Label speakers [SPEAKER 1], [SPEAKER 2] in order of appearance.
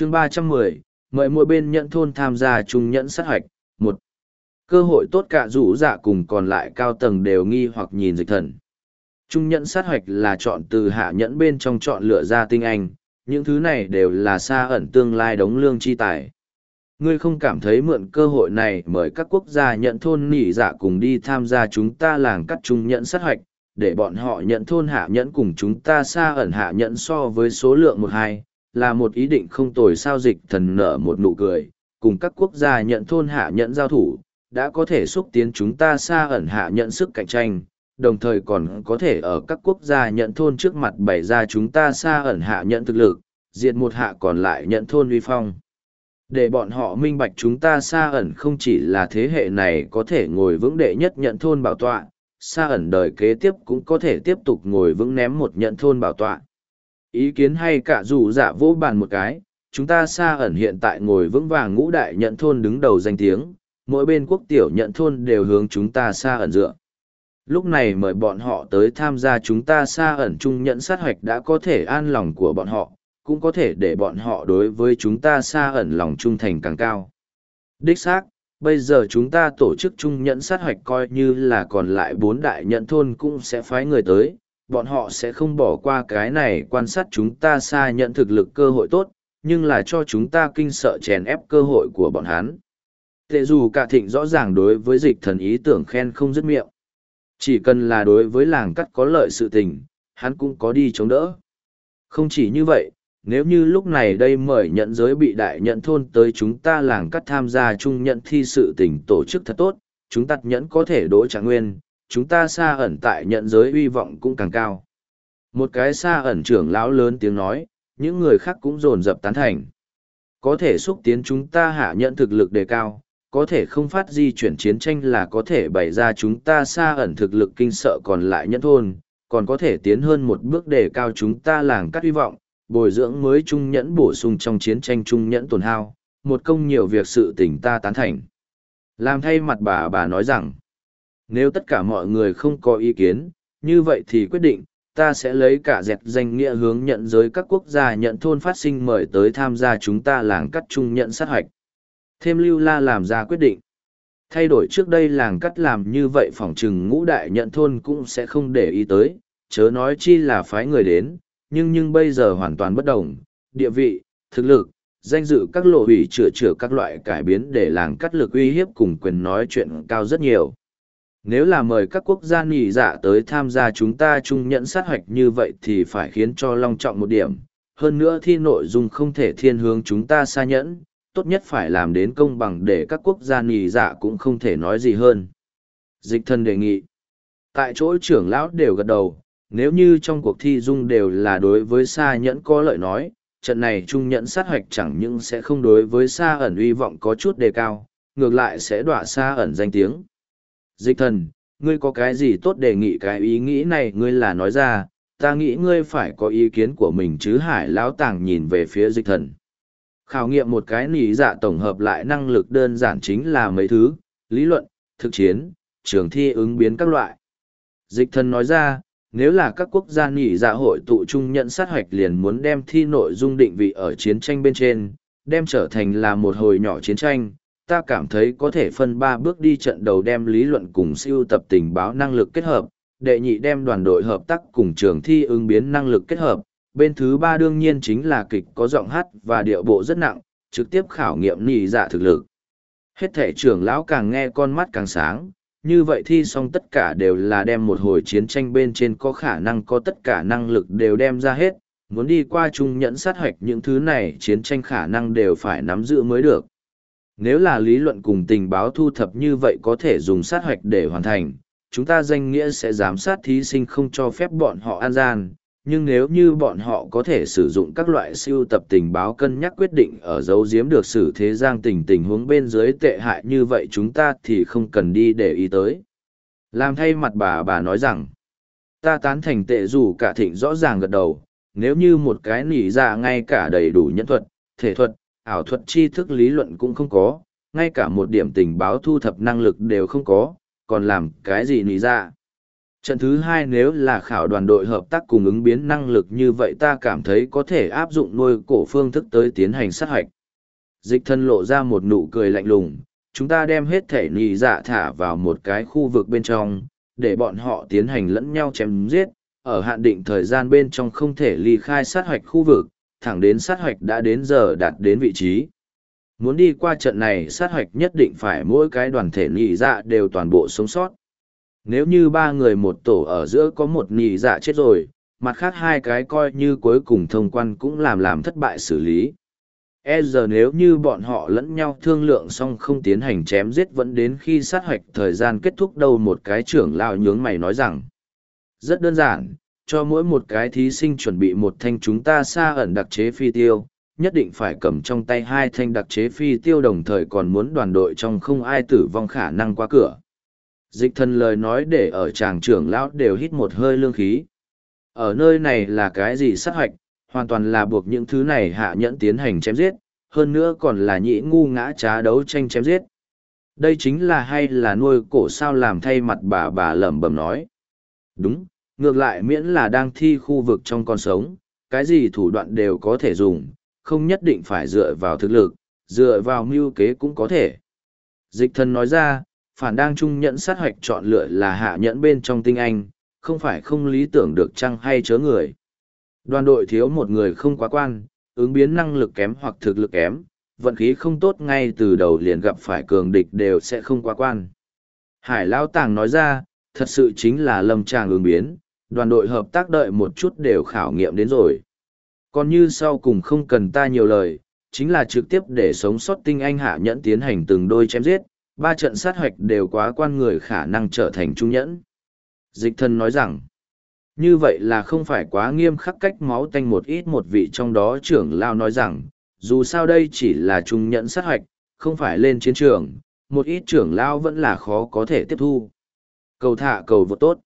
[SPEAKER 1] chương ba trăm mười, mời mỗi bên nhận thôn tham gia chung nhẫn sát hoạch một. Cơ hội tốt cả rủ dạ cùng còn lại cao tầng đều nghi hoặc nhìn dịch thần. Trung nhẫn sát hoạch là chọn từ hạ nhẫn bên trong chọn lựa ra tinh anh, những thứ này đều là xa ẩn tương lai đống lương chi tài. Ngươi không cảm thấy mượn cơ hội này mời các quốc gia nhận thôn nỉ dạ cùng đi tham gia chúng ta làng cắt trung nhẫn sát hoạch để bọn họ nhận thôn hạ nhẫn cùng chúng ta xa ẩn hạ nhẫn so với số lượng một hai là một ý định không tồi sao dịch thần nở một nụ cười, cùng các quốc gia nhận thôn hạ nhận giao thủ, đã có thể xúc tiến chúng ta xa ẩn hạ nhận sức cạnh tranh, đồng thời còn có thể ở các quốc gia nhận thôn trước mặt bày ra chúng ta xa ẩn hạ nhận thực lực, diệt một hạ còn lại nhận thôn uy phong. Để bọn họ minh bạch chúng ta xa ẩn không chỉ là thế hệ này có thể ngồi vững đệ nhất nhận thôn bảo tọa, xa ẩn đời kế tiếp cũng có thể tiếp tục ngồi vững ném một nhận thôn bảo tọa ý kiến hay cả dù giả vô bàn một cái, chúng ta xa ẩn hiện tại ngồi vững vàng ngũ đại nhận thôn đứng đầu danh tiếng, mỗi bên quốc tiểu nhận thôn đều hướng chúng ta xa ẩn dựa. Lúc này mời bọn họ tới tham gia chúng ta xa ẩn chung nhận sát hoạch đã có thể an lòng của bọn họ, cũng có thể để bọn họ đối với chúng ta xa ẩn lòng trung thành càng cao. Đích xác, bây giờ chúng ta tổ chức chung nhận sát hoạch coi như là còn lại bốn đại nhận thôn cũng sẽ phái người tới bọn họ sẽ không bỏ qua cái này quan sát chúng ta xa nhận thực lực cơ hội tốt nhưng là cho chúng ta kinh sợ chèn ép cơ hội của bọn hắn tệ dù cả thịnh rõ ràng đối với dịch thần ý tưởng khen không dứt miệng chỉ cần là đối với làng cắt có lợi sự tình, hắn cũng có đi chống đỡ. Không chỉ như vậy, nếu như lúc này đây mời nhận giới bị đại nhận thôn tới chúng ta làng cắt tham gia chung nhận thi sự tình tổ chức thật tốt, chúng ta nhẫn có thể đỗ trạng nguyên, chúng ta xa ẩn tại nhận giới uy vọng cũng càng cao. Một cái xa ẩn trưởng lão lớn tiếng nói, những người khác cũng dồn dập tán thành. Có thể xúc tiến chúng ta hạ nhận thực lực đề cao, có thể không phát di chuyển chiến tranh là có thể bày ra chúng ta xa ẩn thực lực kinh sợ còn lại nhân thôn, còn có thể tiến hơn một bước đề cao chúng ta làng cắt hy vọng, bồi dưỡng mới trung nhẫn bổ sung trong chiến tranh trung nhẫn tổn hao, một công nhiều việc sự tình ta tán thành. Làm thay mặt bà bà nói rằng, nếu tất cả mọi người không có ý kiến, như vậy thì quyết định, ta sẽ lấy cả dẹt danh nghĩa hướng nhận giới các quốc gia nhận thôn phát sinh mời tới tham gia chúng ta làng cắt chung nhận sát hoạch. Thêm lưu la làm ra quyết định. Thay đổi trước đây làng cắt làm như vậy phỏng chừng ngũ đại nhận thôn cũng sẽ không để ý tới, chớ nói chi là phái người đến, nhưng nhưng bây giờ hoàn toàn bất đồng, địa vị, thực lực, danh dự các lộ hủy chữa chữa các loại cải biến để làng cắt lực uy hiếp cùng quyền nói chuyện cao rất nhiều. Nếu là mời các quốc gia nhị dạ tới tham gia chúng ta chung nhận sát hoạch như vậy thì phải khiến cho long trọng một điểm. Hơn nữa thi nội dung không thể thiên hướng chúng ta xa nhẫn, tốt nhất phải làm đến công bằng để các quốc gia nhị dạ cũng không thể nói gì hơn. Dịch thân đề nghị. Tại chỗ trưởng lão đều gật đầu, nếu như trong cuộc thi dung đều là đối với xa nhẫn có lợi nói, trận này trung nhẫn sát hoạch chẳng những sẽ không đối với xa ẩn uy vọng có chút đề cao, ngược lại sẽ đọa xa ẩn danh tiếng. Dịch thần, ngươi có cái gì tốt đề nghị cái ý nghĩ này ngươi là nói ra, ta nghĩ ngươi phải có ý kiến của mình chứ hải lão tàng nhìn về phía dịch thần. Khảo nghiệm một cái nỉ dạ tổng hợp lại năng lực đơn giản chính là mấy thứ lý luận thực chiến trường thi ứng biến các loại. Dịch thần nói ra nếu là các quốc gia nỉ dạ hội tụ chung nhận sát hoạch liền muốn đem thi nội dung định vị ở chiến tranh bên trên đem trở thành là một hồi nhỏ chiến tranh ta cảm thấy có thể phân ba bước đi trận đầu đem lý luận cùng siêu tập tình báo năng lực kết hợp đệ nhị đem đoàn đội hợp tác cùng trường thi ứng biến năng lực kết hợp bên thứ ba đương nhiên chính là kịch có giọng hát và điệu bộ rất nặng, trực tiếp khảo nghiệm nhị dạ thực lực. Hết thể trưởng lão càng nghe con mắt càng sáng, như vậy thi xong tất cả đều là đem một hồi chiến tranh bên trên có khả năng có tất cả năng lực đều đem ra hết, muốn đi qua chung nhẫn sát hoạch những thứ này chiến tranh khả năng đều phải nắm giữ mới được. Nếu là lý luận cùng tình báo thu thập như vậy có thể dùng sát hoạch để hoàn thành, chúng ta danh nghĩa sẽ giám sát thí sinh không cho phép bọn họ an gian, nhưng nếu như bọn họ có thể sử dụng các loại siêu tập tình báo cân nhắc quyết định ở dấu diếm được xử thế giang tình tình huống bên dưới tệ hại như vậy chúng ta thì không cần đi để ý tới. Làm thay mặt bà bà nói rằng, ta tán thành tệ dù cả thịnh rõ ràng gật đầu, nếu như một cái nỉ ra ngay cả đầy đủ nhân thuật, thể thuật, ảo thuật tri thức lý luận cũng không có, ngay cả một điểm tình báo thu thập năng lực đều không có, còn làm cái gì nỉ ra. Trận thứ hai nếu là khảo đoàn đội hợp tác cùng ứng biến năng lực như vậy ta cảm thấy có thể áp dụng nuôi cổ phương thức tới tiến hành sát hạch. Dịch thân lộ ra một nụ cười lạnh lùng, chúng ta đem hết thể nì dạ thả vào một cái khu vực bên trong, để bọn họ tiến hành lẫn nhau chém giết, ở hạn định thời gian bên trong không thể ly khai sát hạch khu vực, thẳng đến sát hoạch đã đến giờ đạt đến vị trí. Muốn đi qua trận này sát hoạch nhất định phải mỗi cái đoàn thể nhị dạ đều toàn bộ sống sót. Nếu như ba người một tổ ở giữa có một nhị dạ chết rồi, mặt khác hai cái coi như cuối cùng thông quan cũng làm làm thất bại xử lý. E giờ nếu như bọn họ lẫn nhau thương lượng xong không tiến hành chém giết vẫn đến khi sát hoạch thời gian kết thúc đâu một cái trưởng lao nhướng mày nói rằng. Rất đơn giản, cho mỗi một cái thí sinh chuẩn bị một thanh chúng ta xa ẩn đặc chế phi tiêu, nhất định phải cầm trong tay hai thanh đặc chế phi tiêu đồng thời còn muốn đoàn đội trong không ai tử vong khả năng qua cửa. Dịch thần lời nói để ở tràng trưởng lão đều hít một hơi lương khí. Ở nơi này là cái gì sát hoạch, hoàn toàn là buộc những thứ này hạ nhẫn tiến hành chém giết, hơn nữa còn là nhĩ ngu ngã trá đấu tranh chém giết. Đây chính là hay là nuôi cổ sao làm thay mặt bà bà lẩm bẩm nói. Đúng, ngược lại miễn là đang thi khu vực trong con sống, cái gì thủ đoạn đều có thể dùng, không nhất định phải dựa vào thực lực, dựa vào mưu kế cũng có thể. Dịch thần nói ra, phản đang trung nhẫn sát hoạch chọn lựa là hạ nhẫn bên trong tinh anh, không phải không lý tưởng được chăng hay chớ người. Đoàn đội thiếu một người không quá quan, ứng biến năng lực kém hoặc thực lực kém, vận khí không tốt ngay từ đầu liền gặp phải cường địch đều sẽ không quá quan. Hải Lao Tàng nói ra, thật sự chính là lâm tràng ứng biến, đoàn đội hợp tác đợi một chút đều khảo nghiệm đến rồi. Còn như sau cùng không cần ta nhiều lời, chính là trực tiếp để sống sót tinh anh hạ nhẫn tiến hành từng đôi chém giết, ba trận sát hoạch đều quá quan người khả năng trở thành trung nhẫn. Dịch thân nói rằng, như vậy là không phải quá nghiêm khắc cách máu tanh một ít một vị trong đó trưởng lao nói rằng, dù sao đây chỉ là trung nhẫn sát hoạch, không phải lên chiến trường, một ít trưởng lao vẫn là khó có thể tiếp thu. Cầu thả cầu vượt tốt.